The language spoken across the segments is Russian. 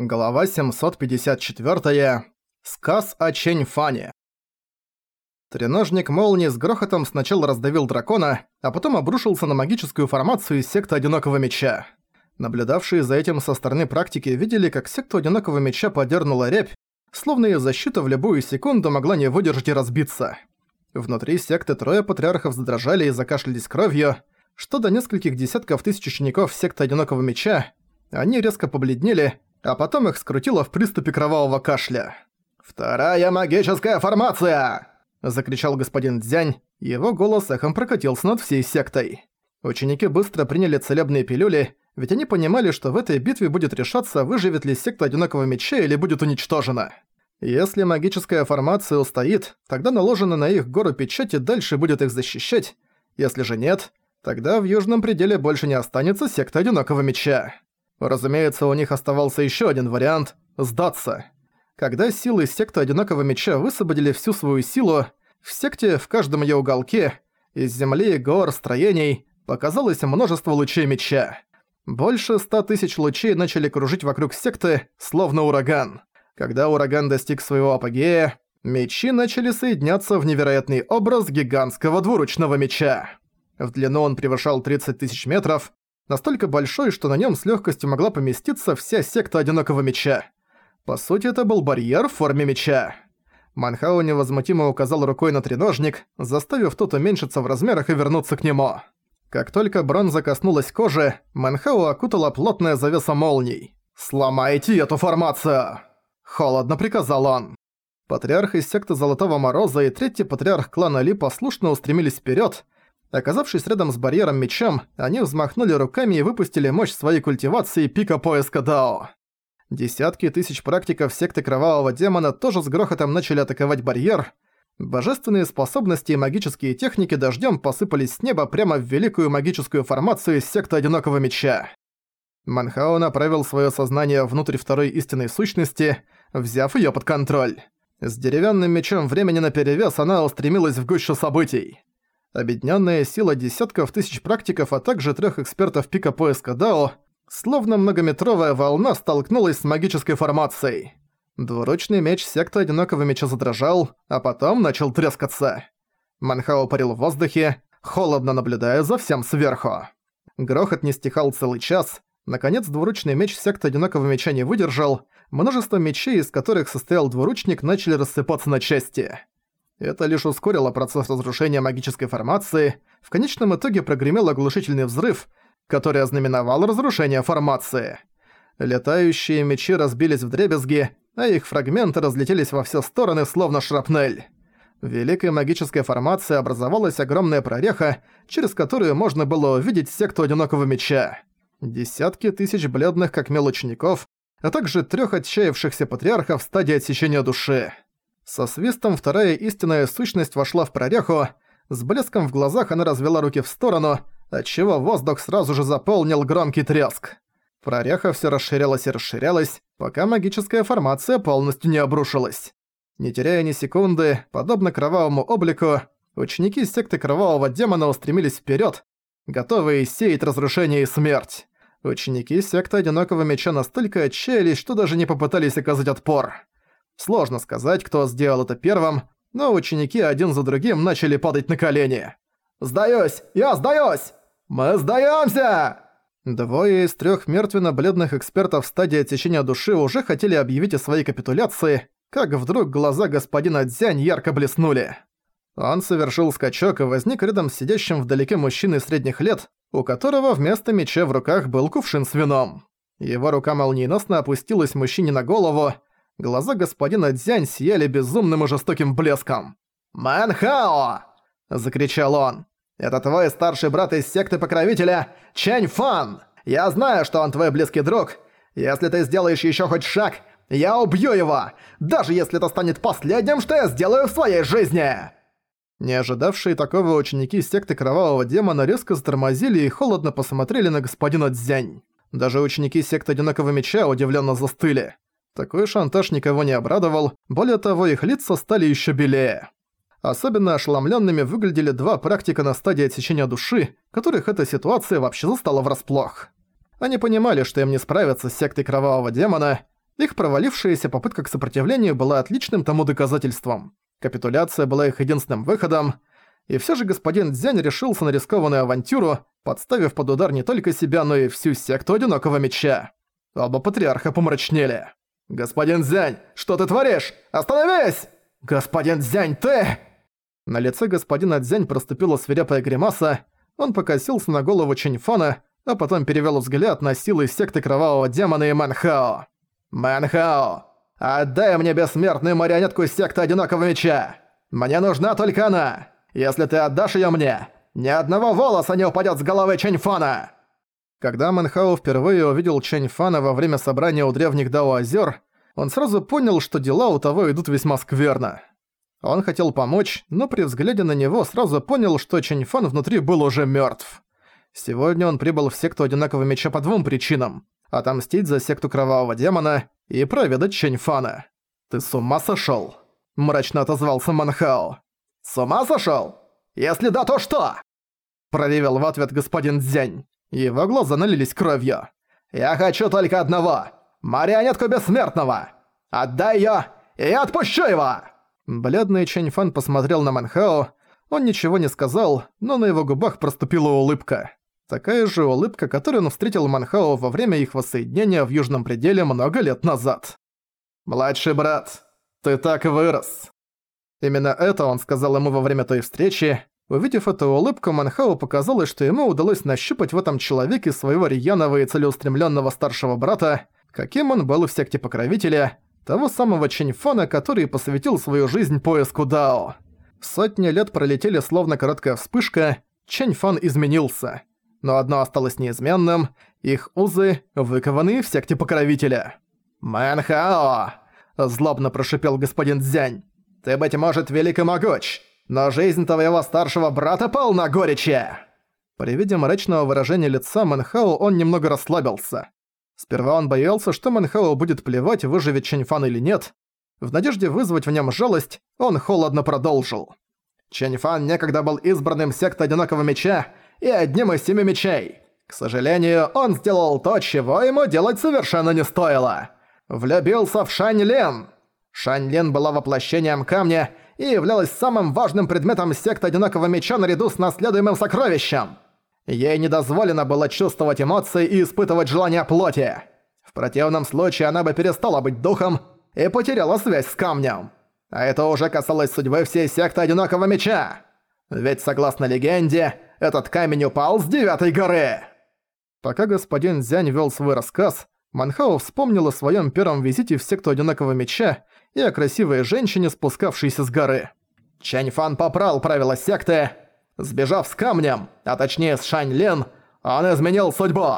Глава 754. Сказ о Чень Фане. Треножник молнии с грохотом сначала раздавил дракона, а потом обрушился на магическую формацию из секты Одинокого Меча. Наблюдавшие за этим со стороны практики видели, как секту Одинокого Меча подернула рябь, словно её защита в любую секунду могла не выдержать и разбиться. Внутри секты трое патриархов задрожали и закашлялись кровью, что до нескольких десятков тысяч учеников секты Одинокого Меча, они резко побледнели, а потом их скрутило в приступе кровавого кашля. «Вторая магическая формация!» – закричал господин Дзянь, его голос эхом прокатился над всей сектой. Ученики быстро приняли целебные пилюли, ведь они понимали, что в этой битве будет решаться, выживет ли секта Одинокого Меча или будет уничтожена. Если магическая формация устоит, тогда наложенная на их гору печати дальше будет их защищать, если же нет, тогда в Южном Пределе больше не останется секта Одинокого Меча. Разумеется, у них оставался еще один вариант – сдаться. Когда силы секты Одинокого Меча высвободили всю свою силу, в секте в каждом ее уголке, из земли, гор, строений, показалось множество лучей меча. Больше ста тысяч лучей начали кружить вокруг секты, словно ураган. Когда ураган достиг своего апогея, мечи начали соединяться в невероятный образ гигантского двуручного меча. В длину он превышал 30 тысяч метров, настолько большой, что на нем с легкостью могла поместиться вся секта Одинокого Меча. По сути, это был барьер в форме меча. Манхао невозмутимо указал рукой на треножник, заставив тот уменьшиться в размерах и вернуться к нему. Как только бронза коснулась кожи, Манхао окутала плотная завеса молний. «Сломайте эту формацию!» Холодно приказал он. Патриарх из секты Золотого Мороза и третий патриарх клана Ли послушно устремились вперед, Оказавшись рядом с барьером мечом, они взмахнули руками и выпустили мощь своей культивации пика поиска Дао. Десятки тысяч практиков секты Кровавого Демона тоже с грохотом начали атаковать барьер. Божественные способности и магические техники дождем посыпались с неба прямо в великую магическую формацию секты Одинокого Меча. Манхао направил свое сознание внутрь второй истинной сущности, взяв ее под контроль. С деревянным мечом времени наперевес она устремилась в гущу событий. Объединенная сила десятков тысяч практиков, а также трех экспертов пика поиска Дао, словно многометровая волна столкнулась с магической формацией. Двуручный меч секты Одинокого Меча задрожал, а потом начал трескаться. Манхао парил в воздухе, холодно наблюдая за всем сверху. Грохот не стихал целый час. Наконец, двуручный меч секты Одинокого Меча не выдержал. Множество мечей, из которых состоял двуручник, начали рассыпаться на части. Это лишь ускорило процесс разрушения магической формации, в конечном итоге прогремел оглушительный взрыв, который ознаменовал разрушение формации. Летающие мечи разбились в дребезги, а их фрагменты разлетелись во все стороны, словно шрапнель. В великой магической формации образовалась огромная прореха, через которую можно было увидеть секту Одинокого Меча. Десятки тысяч бледных как мел учеников, а также трёх отчаявшихся патриархов в стадии отсечения души. Со свистом вторая истинная сущность вошла в прореху, с блеском в глазах она развела руки в сторону, отчего воздух сразу же заполнил громкий треск. Прореха все расширялась и расширялась, пока магическая формация полностью не обрушилась. Не теряя ни секунды, подобно кровавому облику, ученики секты Кровавого Демона устремились вперед, готовые сеять разрушение и смерть. Ученики секты Одинокого Меча настолько отчаялись, что даже не попытались оказать отпор. Сложно сказать, кто сделал это первым, но ученики один за другим начали падать на колени. «Сдаюсь! Я сдаюсь! Мы сдаемся!» Двое из трех мертвенно-бледных экспертов стадии отсечения души уже хотели объявить о своей капитуляции, как вдруг глаза господина Дзянь ярко блеснули. Он совершил скачок и возник рядом с сидящим вдалеке мужчиной средних лет, у которого вместо меча в руках был кувшин с вином. Его рука молниеносно опустилась мужчине на голову, Глаза господина Дзянь сияли безумным и жестоким блеском. «Манхао!» – закричал он. «Это твой старший брат из секты Покровителя Чэнь Фан! Я знаю, что он твой близкий друг. Если ты сделаешь еще хоть шаг, я убью его, даже если это станет последним, что я сделаю в своей жизни!» Не ожидавшие такого ученики секты Кровавого Демона резко затормозили и холодно посмотрели на господина Дзянь. Даже ученики секты Одинокого Меча удивленно застыли. Такой шантаж никого не обрадовал, более того, их лица стали еще белее. Особенно ошеломленными выглядели два практика на стадии отсечения души, которых эта ситуация вообще застала врасплох. Они понимали, что им не справиться с сектой Кровавого Демона, Их провалившаяся попытка к сопротивлению была отличным тому доказательством. Капитуляция была их единственным выходом, и все же господин Дзянь решился на рискованную авантюру, подставив под удар не только себя, но и всю секту Одинокого Меча. Оба патриарха помрачнели. «Господин Дзянь, что ты творишь? Остановись! Господин Дзянь, ты...» На лице господина Дзянь проступила свирепая гримаса, он покосился на голову Чиньфана, а потом перевёл взгляд на силы секты Кровавого Демона и Манхао. «Манхао, отдай мне бессмертную марионетку секты Одинокого Меча! Мне нужна только она! Если ты отдашь её мне, ни одного волоса не упадёт с головы Чиньфана!» Когда Манхао впервые увидел Чиньфана во время собрания у древних Дао-озёр, он сразу понял, что дела у того идут весьма скверно. Он хотел помочь, но при взгляде на него сразу понял, что Чиньфан внутри был уже мёртв. Сегодня он прибыл в секту Одинакового Меча по двум причинам. Отомстить за секту Кровавого Демона и проведать Чиньфана. «Ты с ума сошёл?» – мрачно отозвался Манхао. «С ума сошёл? Если да, то что?» Проревел в ответ господин Дзянь. Его глаза налились кровью. «Я хочу только одного! Марионетку Бессмертного! Отдай её, и отпущу его!» Бледный Чэнь Фан посмотрел на Манхао. Он ничего не сказал, но на его губах проступила улыбка. Такая же улыбка, которую он встретил Манхао во время их воссоединения в Южном пределе много лет назад. «Младший брат, ты так вырос!» Именно это он сказал ему во время той встречи. Увидев эту улыбку, Манхао показалось, что ему удалось нащупать в этом человеке своего рьяного и целеустремленного старшего брата, каким он был в секте Покровителя, того самого Чиньфана, который посвятил свою жизнь поиску Дао. Сотни лет пролетели словно короткая вспышка, Чиньфан изменился. Но одно осталось неизменным – их узы выкованы в секте Покровителя. «Мэнхао!» – злобно прошипел господин Дзянь. «Ты, быть может, велик но жизнь твоего старшего брата полна горечи!» При виде мрачного выражения лица Мэнхао он немного расслабился. Сперва он боялся, что Манхао будет плевать, выживет Чэньфан или нет. В надежде вызвать в нем жалость, он холодно продолжил. Чэньфан некогда был избранным сектой Одинокого Меча и одним из семи мечей. К сожалению, он сделал то, чего ему делать совершенно не стоило. Влюбился в Шань Лен. Шань Лен была воплощением камня и являлась самым важным предметом секты Одинокого Меча наряду с наследуемым сокровищем. Ей не дозволено было чувствовать эмоции и испытывать желания плоти. В противном случае она бы перестала быть духом и потеряла связь с камнем. А это уже касалось судьбы всей секты Одинокого Меча. Ведь, согласно легенде, этот камень упал с Девятой горы. Пока господин Зянь вел свой рассказ, Манхао вспомнил о своем первом визите в секту Одинокого Меча и о красивой женщине, спускавшейся с горы. Чэнь Фан попрал правила секты, Сбежав с камнем, а точнее с Шань Лен, он изменил судьбу.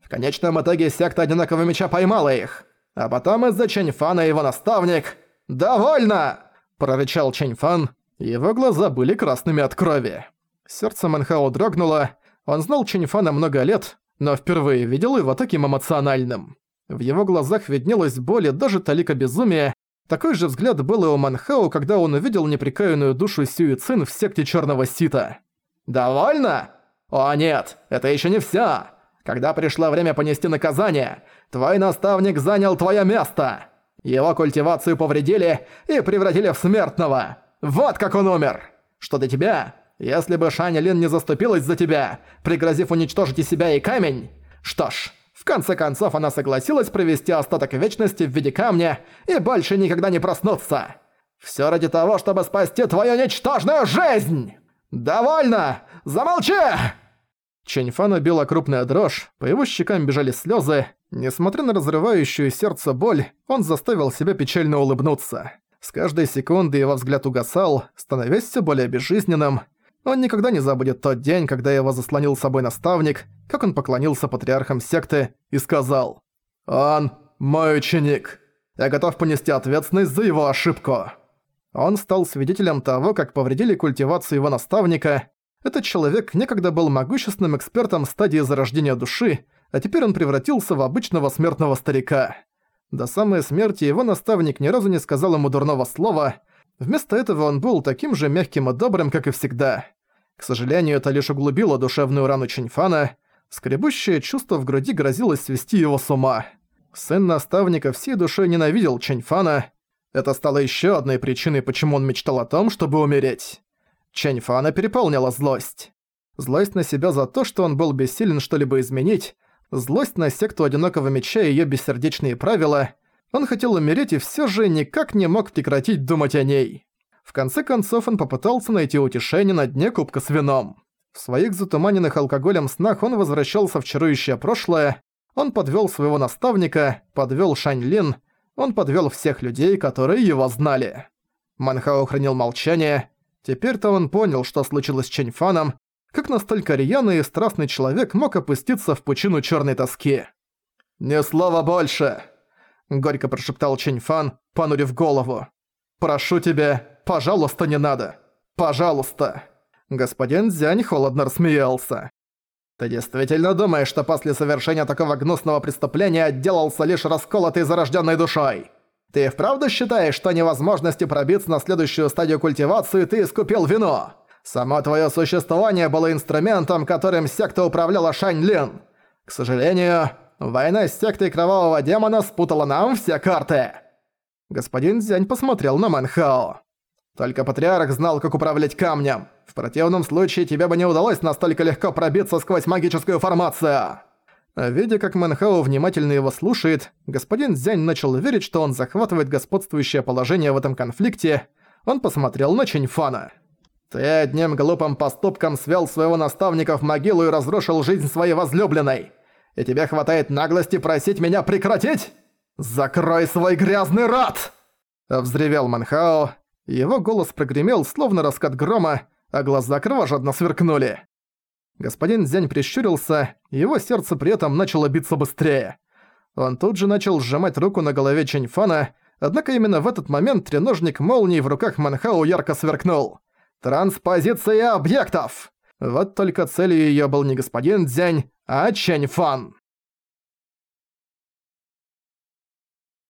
В конечном итоге секта Одинокого Меча поймала их. А потом из-за Чэньфана и его наставник... «Довольно!» – прорычал Чэньфан. Его глаза были красными от крови. Сердце Манхао дрогнуло. Он знал Чэньфана много лет, но впервые видел его таким эмоциональным. В его глазах виднелась боль и даже талика безумия, такой же взгляд был и у Манхао, когда он увидел неприкаянную душу Сюи Цин в секте Черного Сита. «Довольно? О нет, это еще не все. Когда пришло время понести наказание, твой наставник занял твое место. Его культивацию повредили и превратили в смертного. Вот как он умер. Что до тебя, если бы Шаня Лин не заступилась за тебя, пригрозив уничтожить и себя, и камень... Что ж, в конце концов, она согласилась провести остаток вечности в виде камня и больше никогда не проснуться. Всё ради того, чтобы спасти твою ничтожную жизнь! Довольно! Замолчи!» Чэньфана била крупная дрожь, по его щекам бежали слёзы. Несмотря на разрывающую сердце боль, он заставил себя печально улыбнуться. С каждой секунды его взгляд угасал, становясь всё более безжизненным. Он никогда не забудет тот день, когда его заслонил собой наставник, как он поклонился патриархам секты и сказал «Он мой ученик. Я готов понести ответственность за его ошибку». Он стал свидетелем того, как повредили культивацию его наставника. Этот человек некогда был могущественным экспертом стадии зарождения души, а теперь он превратился в обычного смертного старика. До самой смерти его наставник ни разу не сказал ему дурного слова – Вместо этого он был таким же мягким и добрым, как и всегда. К сожалению, это лишь углубило душевную рану Чиньфана. Скребущее чувство в груди грозило свести его с ума. Сын наставника всей душой ненавидел Чэньфана. Это стало еще одной причиной, почему он мечтал о том, чтобы умереть. Чэньфана переполнила злость. Злость на себя за то, что он был бессилен что-либо изменить, злость на секту Одинокого Меча и её бессердечные правила. Он хотел умереть и всё же никак не мог прекратить думать о ней. В конце концов он попытался найти утешение на дне кубка с вином. В своих затуманенных алкоголем снах он возвращался в чарующее прошлое, он подвёл своего наставника, подвёл Шань Лин, он подвёл всех людей, которые его знали. Манхао хранил молчание. Теперь-то он понял, что случилось с Чэньфаном, как настолько рьяный и страстный человек мог опуститься в пучину чёрной тоски. «Ни слова больше!» — горько прошептал Чэньфан, понурив голову. «Прошу тебя, пожалуйста, не надо! Пожалуйста!» Господин Зянь холодно рассмеялся. «Ты действительно думаешь, что после совершения такого гнусного преступления отделался лишь расколотой зарожденной душой? Ты вправду считаешь, что невозможностью пробиться на следующую стадию культивации ты искупил вино? Само твое существование было инструментом, которым секта управляла Шань Лин. К сожалению, война с сектой Кровавого Демона спутала нам все карты». Господин Зянь посмотрел на Манхао. Только Патриарх знал, как управлять камнем. В противном случае тебе бы не удалось настолько легко пробиться сквозь магическую формацию. Видя, как Манхао внимательно его слушает, господин Зянь начал верить, что он захватывает господствующее положение в этом конфликте. Он посмотрел на Чэньфана. «Ты одним глупым поступком свел своего наставника в могилу и разрушил жизнь своей возлюбленной. И тебе хватает наглости просить меня прекратить? Закрой свой грязный рот!» Взревел Манхао, его голос прогремел, словно раскат грома, а глаза кровожадно сверкнули. Господин Зянь прищурился, его сердце при этом начало биться быстрее. Он тут же начал сжимать руку на голове Чэньфана, однако именно в этот момент треножник молнии в руках Манхау ярко сверкнул. «Транспозиция объектов!» Вот только целью её был не господин Дзянь, а Чэньфан.